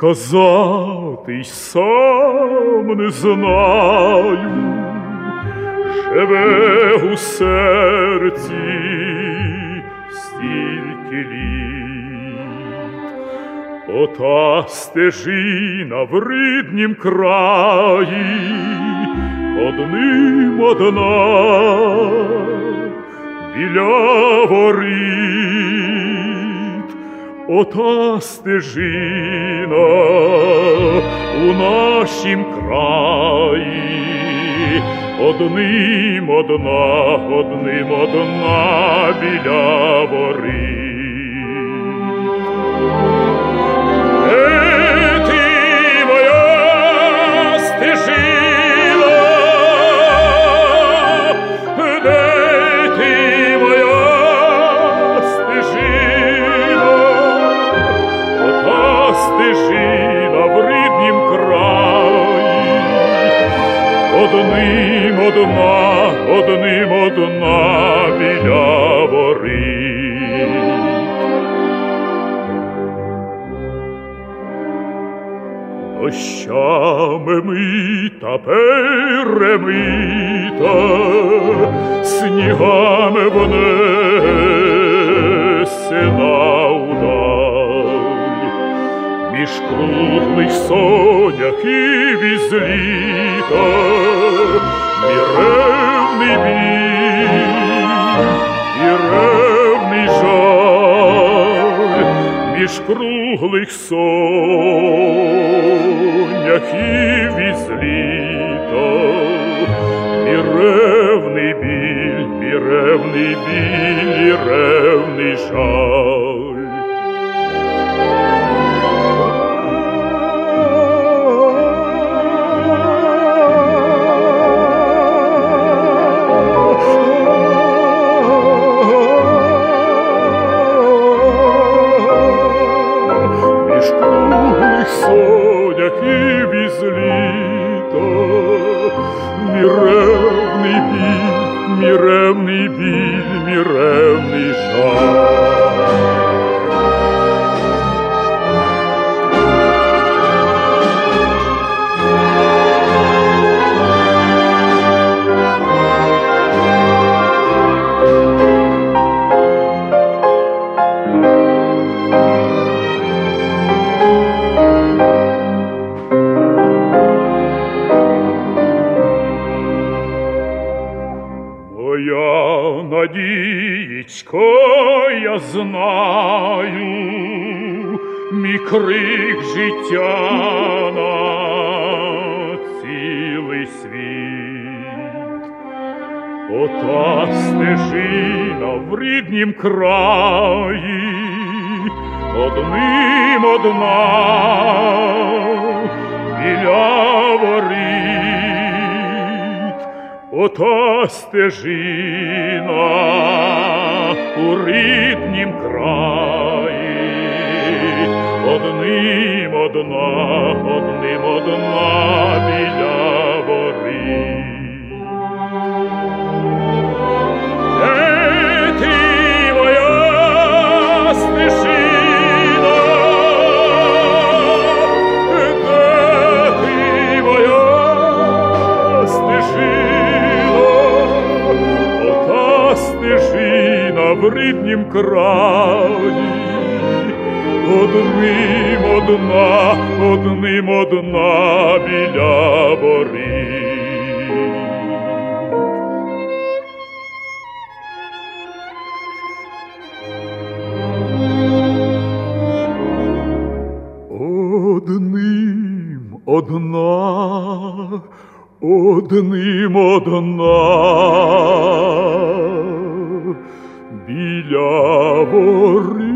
сказати й сам не знаю, живе у серці стільки літ, ота стежина в ріднім краї, одним одна біля воріт, ота стежина у нашім краї, одним одна, одним одна біля воріт. Одним одна, одним одна біля воріт. Дощами мита перемита, снігами внесена між круглих соняхів із літа, міревний біль, і ревний жаль, між круглих соняхів із літа, і ревний біль, і ревний біль, і ревний жаль. Знаю, мій крик життя на цілий світ. Ота стежина в ріднім краї, одним одна біля воріт. Ота стежина у ріднім краї, одним одна, одним одна біля в ріднім краї, одним одна, одним одна біля воріт. Одним одна, одним одна meraviglia vorrei